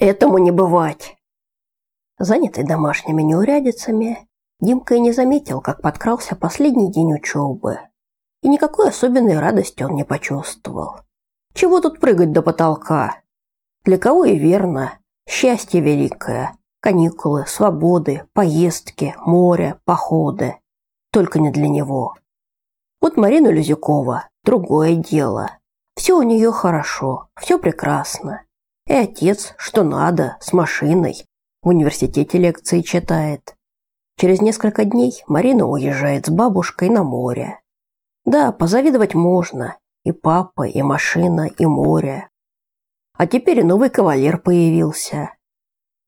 Этому не бывать. Занятый домашними неурядицами, Димка и не заметил, как подкрался последний день учебы. И никакой особенной радости он не почувствовал. Чего тут прыгать до потолка? Для кого и верно. Счастье великое. Каникулы, свободы, поездки, море, походы. Только не для него. Вот Марина Люзякова – другое дело. Все у нее хорошо, все прекрасно. И отец, что надо, с машиной. В университете лекции читает. Через несколько дней Марина уезжает с бабушкой на море. Да, позавидовать можно. И папа, и машина, и море. А теперь новый кавалер появился.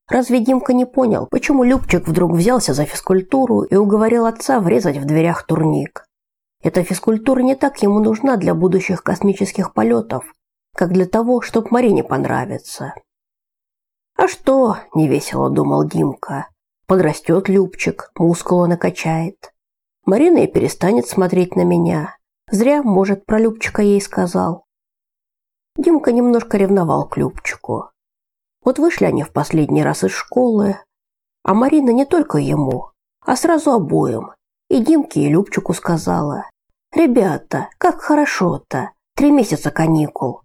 Разве Димка не понял, почему Любчик вдруг взялся за физкультуру и уговорил отца врезать в дверях турник? Эта физкультура не так ему нужна для будущих космических полетов, как для того, чтобы Марине понравиться. А что, невесело думал Димка. Подрастет Любчик, мускулы накачает. Марина и перестанет смотреть на меня. Зря, может, про Любчика ей сказал. Димка немножко ревновал к Любчику. Вот вышли они в последний раз из школы, а Марина не только ему, а сразу обоим, и Димке, и Любчику сказала. «Ребята, как хорошо-то! Три месяца каникул.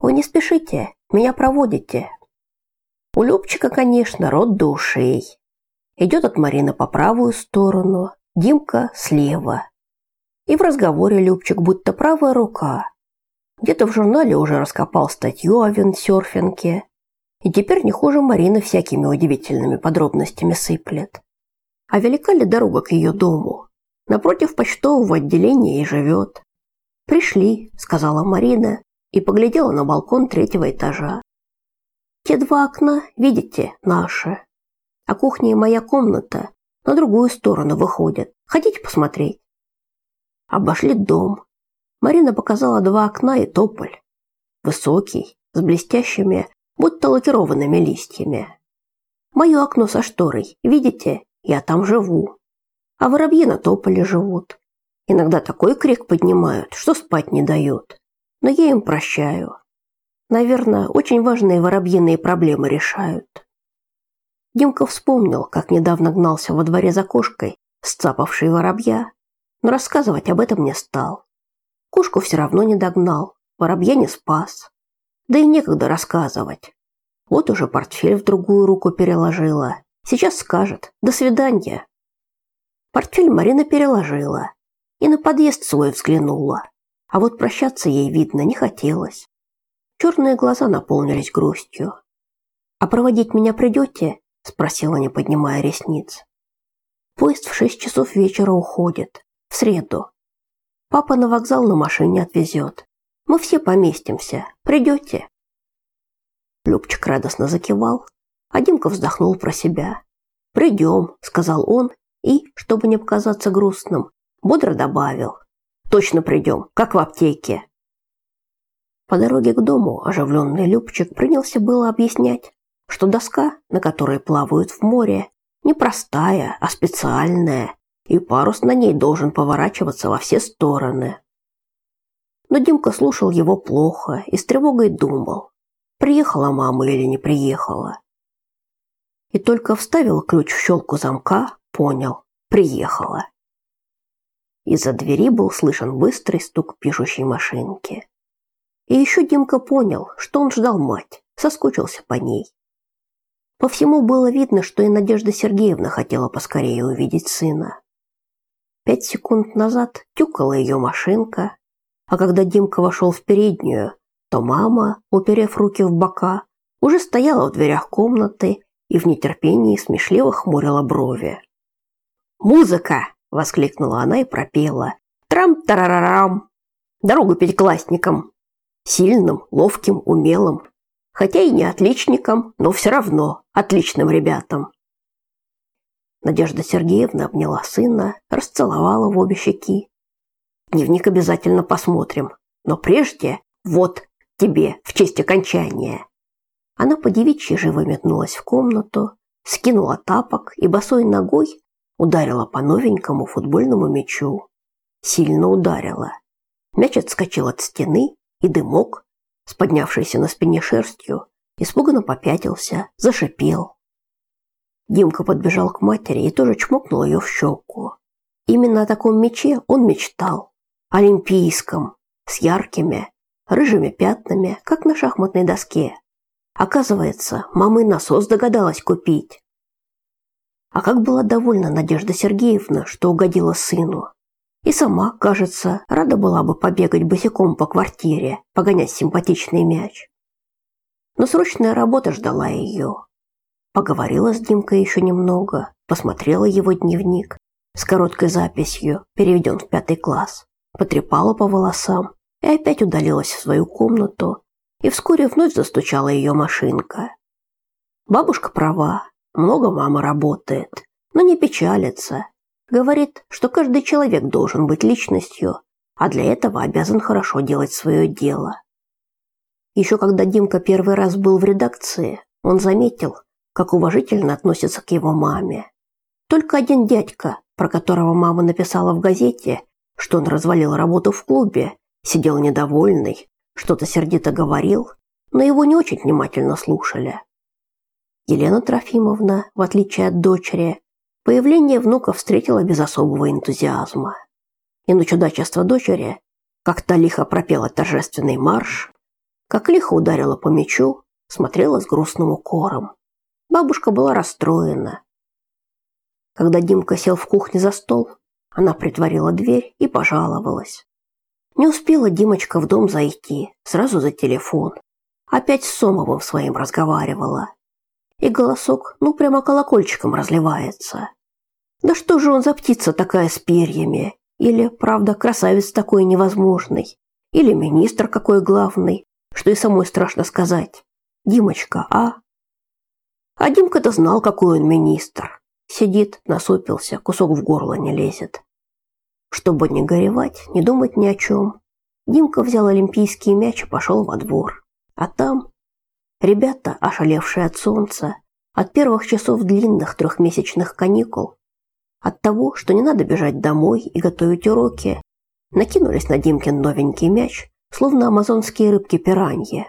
Вы не спешите, меня проводите». У Любчика, конечно, рот до ушей. Идет от Марины по правую сторону, Димка слева. И в разговоре Любчик будто правая рука. Где-то в журнале уже раскопал статью о виндсерфинге. И теперь не хуже Марины всякими удивительными подробностями сыплет. А велика ли дорога к ее дому? Напротив почтового отделения и живет. «Пришли», — сказала Марина и поглядела на балкон третьего этажа. «Те два окна, видите, наши. А кухня и моя комната на другую сторону выходят. Хотите посмотреть?» Обошли дом. Марина показала два окна и тополь. Высокий, с блестящими, будто лакированными листьями. Мое окно со шторой, видите? Я там живу а воробьи на тополе живут. Иногда такой крик поднимают, что спать не дают. Но я им прощаю. Наверное, очень важные воробьиные проблемы решают. Димка вспомнил, как недавно гнался во дворе за кошкой, сцапавшей воробья, но рассказывать об этом не стал. Кошку все равно не догнал, воробья не спас. Да и некогда рассказывать. Вот уже портфель в другую руку переложила. Сейчас скажет «до свидания». Портфель Марина переложила и на подъезд свой взглянула. А вот прощаться ей, видно, не хотелось. Черные глаза наполнились грустью. «А проводить меня придете?» – спросила, не поднимая ресниц. «Поезд в шесть часов вечера уходит. В среду. Папа на вокзал на машине отвезет. Мы все поместимся. Придете?» Любчик радостно закивал, а Димка вздохнул про себя. «Придем», – сказал он и, чтобы не показаться грустным, бодро добавил. «Точно придем, как в аптеке». По дороге к дому оживленный Любчик принялся было объяснять, что доска, на которой плавают в море, не простая, а специальная, и парус на ней должен поворачиваться во все стороны. Но Димка слушал его плохо и с тревогой думал, приехала мама или не приехала. И только вставил ключ в щелку замка, Понял. Приехала. Из-за двери был слышен быстрый стук пишущей машинки. И еще Димка понял, что он ждал мать, соскучился по ней. По всему было видно, что и Надежда Сергеевна хотела поскорее увидеть сына. Пять секунд назад тюкала ее машинка, а когда Димка вошел в переднюю, то мама, уперев руки в бока, уже стояла в дверях комнаты и в нетерпении смешливо хмурила брови. «Музыка!» – воскликнула она и пропела. «Трам-тарарарам!» Дорогу пятиклассникам. Сильным, ловким, умелым. Хотя и не отличникам, но все равно отличным ребятам. Надежда Сергеевна обняла сына, расцеловала в обе щеки. Дневник обязательно посмотрим, но прежде вот тебе в честь окончания. Она по девичьи живо метнулась в комнату, скинула тапок и босой ногой Ударила по новенькому футбольному мячу. Сильно ударила. Мяч отскочил от стены, и дымок, с поднявшейся на спине шерстью, испуганно попятился, зашипел. Димка подбежал к матери и тоже чмокнул ее в щеку. Именно о таком мече он мечтал. Олимпийском, с яркими, рыжими пятнами, как на шахматной доске. Оказывается, мама и насос догадалась купить. А как была довольна Надежда Сергеевна, что угодила сыну. И сама, кажется, рада была бы побегать босиком по квартире, погонять симпатичный мяч. Но срочная работа ждала ее. Поговорила с Димкой еще немного, посмотрела его дневник с короткой записью, переведен в пятый класс, потрепала по волосам и опять удалилась в свою комнату, и вскоре вновь застучала ее машинка. Бабушка права, много мама работает, но не печалится. Говорит, что каждый человек должен быть личностью, а для этого обязан хорошо делать свое дело. Еще когда Димка первый раз был в редакции, он заметил, как уважительно относятся к его маме. Только один дядька, про которого мама написала в газете, что он развалил работу в клубе, сидел недовольный, что-то сердито говорил, но его не очень внимательно слушали. Елена Трофимовна, в отличие от дочери, появление внука встретила без особого энтузиазма. И на чудачество дочери, как то лихо пропела торжественный марш, как лихо ударила по мячу, смотрела с грустным укором. Бабушка была расстроена. Когда Димка сел в кухне за стол, она притворила дверь и пожаловалась. Не успела Димочка в дом зайти, сразу за телефон. Опять с Сомовым своим разговаривала. И голосок, ну, прямо колокольчиком разливается. Да что же он за птица такая с перьями? Или, правда, красавец такой невозможный? Или министр какой главный, что и самой страшно сказать. Димочка, а? А Димка-то знал, какой он министр. Сидит, насупился, кусок в горло не лезет. Чтобы не горевать, не думать ни о чем, Димка взял олимпийский мяч и пошел во двор. А там ребята, ошалевшие от солнца, от первых часов длинных трехмесячных каникул, от того, что не надо бежать домой и готовить уроки, накинулись на Димкин новенький мяч, словно амазонские рыбки-пираньи.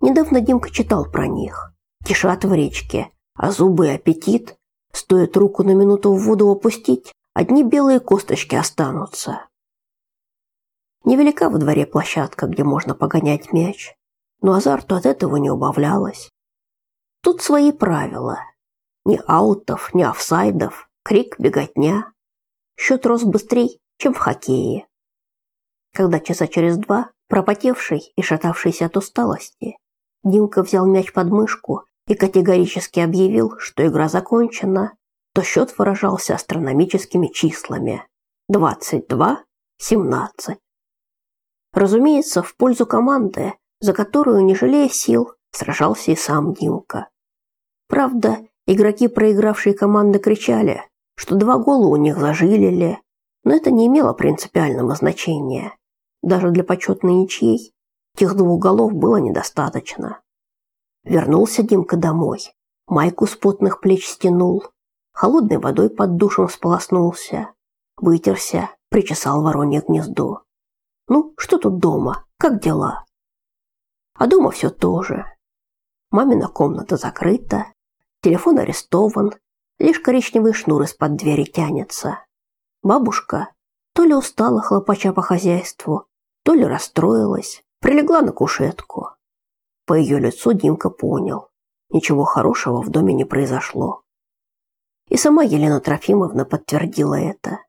Недавно Димка читал про них. Кишат в речке, а зубы аппетит. Стоит руку на минуту в воду опустить, одни белые косточки останутся. Невелика во дворе площадка, где можно погонять мяч, но азарту от этого не убавлялось. Тут свои правила. Ни аутов, ни офсайдов, крик, беготня. Счет рос быстрее, чем в хоккее. Когда часа через два, пропотевший и шатавшийся от усталости, Димка взял мяч под мышку и категорически объявил, что игра закончена, то счет выражался астрономическими числами 22-17. Разумеется, в пользу команды, за которую, не жалея сил, сражался и сам Димка. Правда, игроки проигравшей команды кричали, что два гола у них зажилили, но это не имело принципиального значения. Даже для почетной ничьей тех двух голов было недостаточно. Вернулся Димка домой. Майку с потных плеч стянул, холодной водой под душем сполоснулся, вытерся, причесал воронье гнездо. Ну, что тут дома? Как дела? А дома все то же. Мамина комната закрыта, телефон арестован, лишь коричневый шнур из-под двери тянется. Бабушка то ли устала хлопача по хозяйству, то ли расстроилась, прилегла на кушетку. По ее лицу Димка понял, ничего хорошего в доме не произошло. И сама Елена Трофимовна подтвердила это.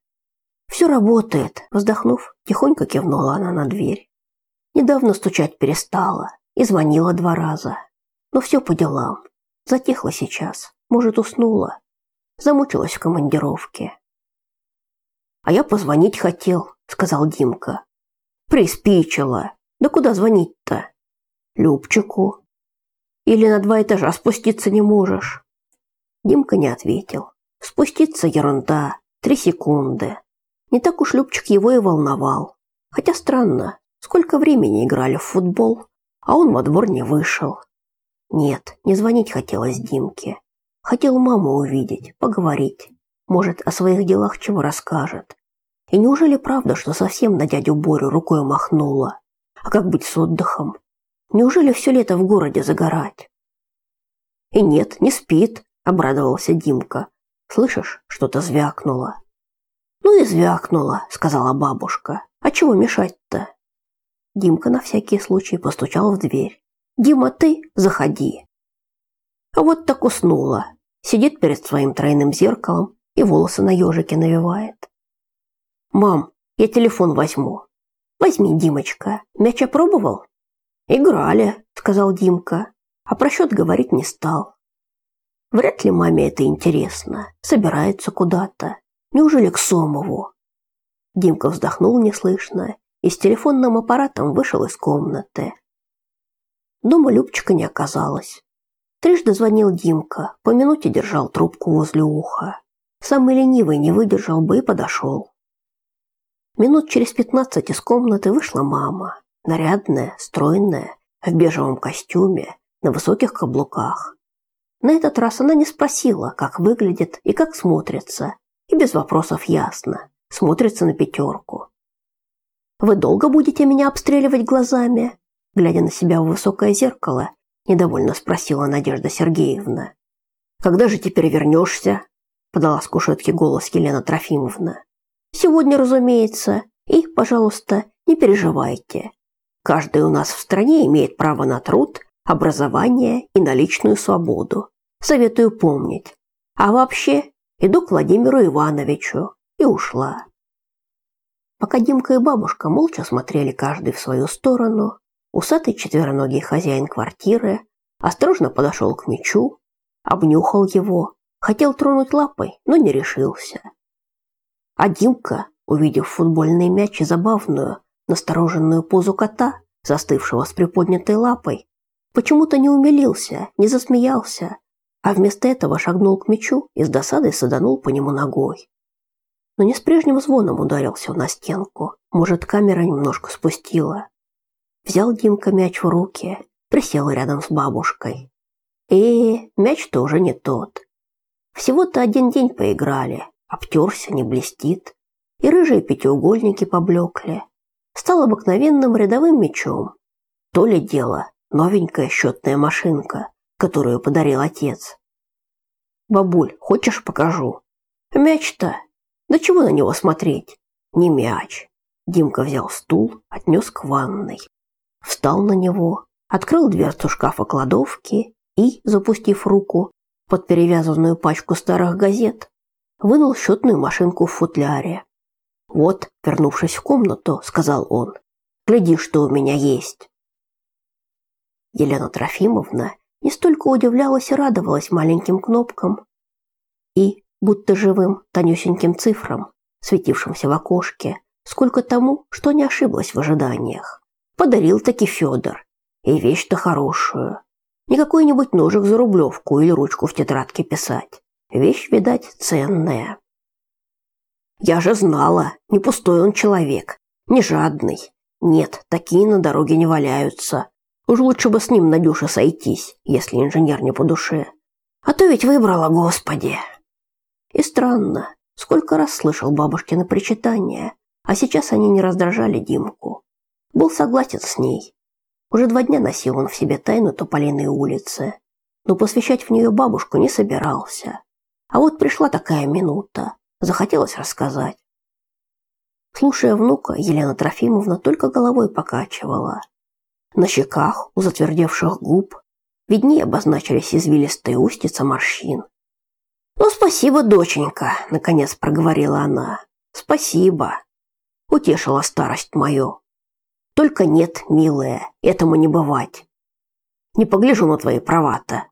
Все работает, вздохнув, тихонько кивнула она на дверь. Недавно стучать перестала и звонила два раза. Но все по делам. Затихла сейчас, может, уснула. Замучилась в командировке. А я позвонить хотел, сказал Димка. Приспичило. Да куда звонить-то? Любчику. Или на два этажа спуститься не можешь? Димка не ответил. Спуститься ерунда. Три секунды. Не так уж Любчик его и волновал. Хотя странно, сколько времени играли в футбол, а он во двор не вышел. Нет, не звонить хотелось Димке. Хотел маму увидеть, поговорить. Может, о своих делах чего расскажет. И неужели правда, что совсем на дядю Борю рукой махнула? А как быть с отдыхом? Неужели все лето в городе загорать? И нет, не спит, обрадовался Димка. Слышишь, что-то звякнуло. Ну и звякнуло, сказала бабушка. А чего мешать-то? Димка на всякий случай постучал в дверь. Дима, ты заходи. А вот так уснула. Сидит перед своим тройным зеркалом и волосы на ежике навивает. Мам, я телефон возьму. Возьми, Димочка. Мяч опробовал? Играли, сказал Димка, а про счет говорить не стал. Вряд ли маме это интересно. Собирается куда-то. Неужели к Сомову? Димка вздохнул неслышно и с телефонным аппаратом вышел из комнаты. Дома Любчика не оказалось. Трижды звонил Димка, по минуте держал трубку возле уха. Самый ленивый не выдержал бы и подошел. Минут через пятнадцать из комнаты вышла мама, нарядная, стройная, в бежевом костюме, на высоких каблуках. На этот раз она не спросила, как выглядит и как смотрится, и без вопросов ясно, смотрится на пятерку. «Вы долго будете меня обстреливать глазами?» Глядя на себя в высокое зеркало, недовольно спросила Надежда Сергеевна. «Когда же теперь вернешься?» подала с кушетки голос Елена Трофимовна. «Сегодня, разумеется, и, пожалуйста, не переживайте. Каждый у нас в стране имеет право на труд, образование и на личную свободу. Советую помнить. А вообще, иду к Владимиру Ивановичу. И ушла. Пока Димка и бабушка молча смотрели каждый в свою сторону, усатый четвероногий хозяин квартиры осторожно подошел к мечу, обнюхал его, хотел тронуть лапой, но не решился. А Димка, увидев футбольный мяч и забавную, настороженную позу кота, застывшего с приподнятой лапой, почему-то не умилился, не засмеялся, а вместо этого шагнул к мячу и с досадой саданул по нему ногой. Но не с прежним звоном ударился на стенку. Может, камера немножко спустила. Взял Димка мяч в руки, присел рядом с бабушкой. Э, мяч тоже не тот. Всего-то один день поиграли, обтерся, не блестит. И рыжие пятиугольники поблекли. Стал обыкновенным рядовым мячом. То ли дело новенькая счетная машинка, которую подарил отец. Бабуль, хочешь покажу? Мяч-то? Да чего на него смотреть? Не мяч. Димка взял стул, отнес к ванной. Встал на него, открыл дверцу шкафа кладовки и, запустив руку под перевязанную пачку старых газет, вынул счетную машинку в футляре. «Вот», вернувшись в комнату, сказал он, «гляди, что у меня есть». Елена Трофимовна не столько удивлялась и радовалась маленьким кнопкам и, будто живым, тонюсеньким цифрам, светившимся в окошке, сколько тому, что не ошиблась в ожиданиях. Подарил таки Федор. И вещь-то хорошую. Не какой-нибудь ножик за рублевку или ручку в тетрадке писать. Вещь, видать, ценная. Я же знала, не пустой он человек, не жадный. Нет, такие на дороге не валяются. Уж лучше бы с ним Надюша сойтись, если инженер не по душе. А то ведь выбрала, Господи. И странно, сколько раз слышал бабушкины причитания, а сейчас они не раздражали Димку. Был согласен с ней. Уже два дня носил он в себе тайну Тополиной улицы, но посвящать в нее бабушку не собирался. А вот пришла такая минута, захотелось рассказать. Слушая внука, Елена Трофимовна только головой покачивала. На щеках, у затвердевших губ, виднее обозначились извилистые устица морщин. «Ну, спасибо, доченька», — наконец проговорила она. «Спасибо. Утешила старость мою. Только нет, милая, этому не бывать. Не погляжу на твои права-то.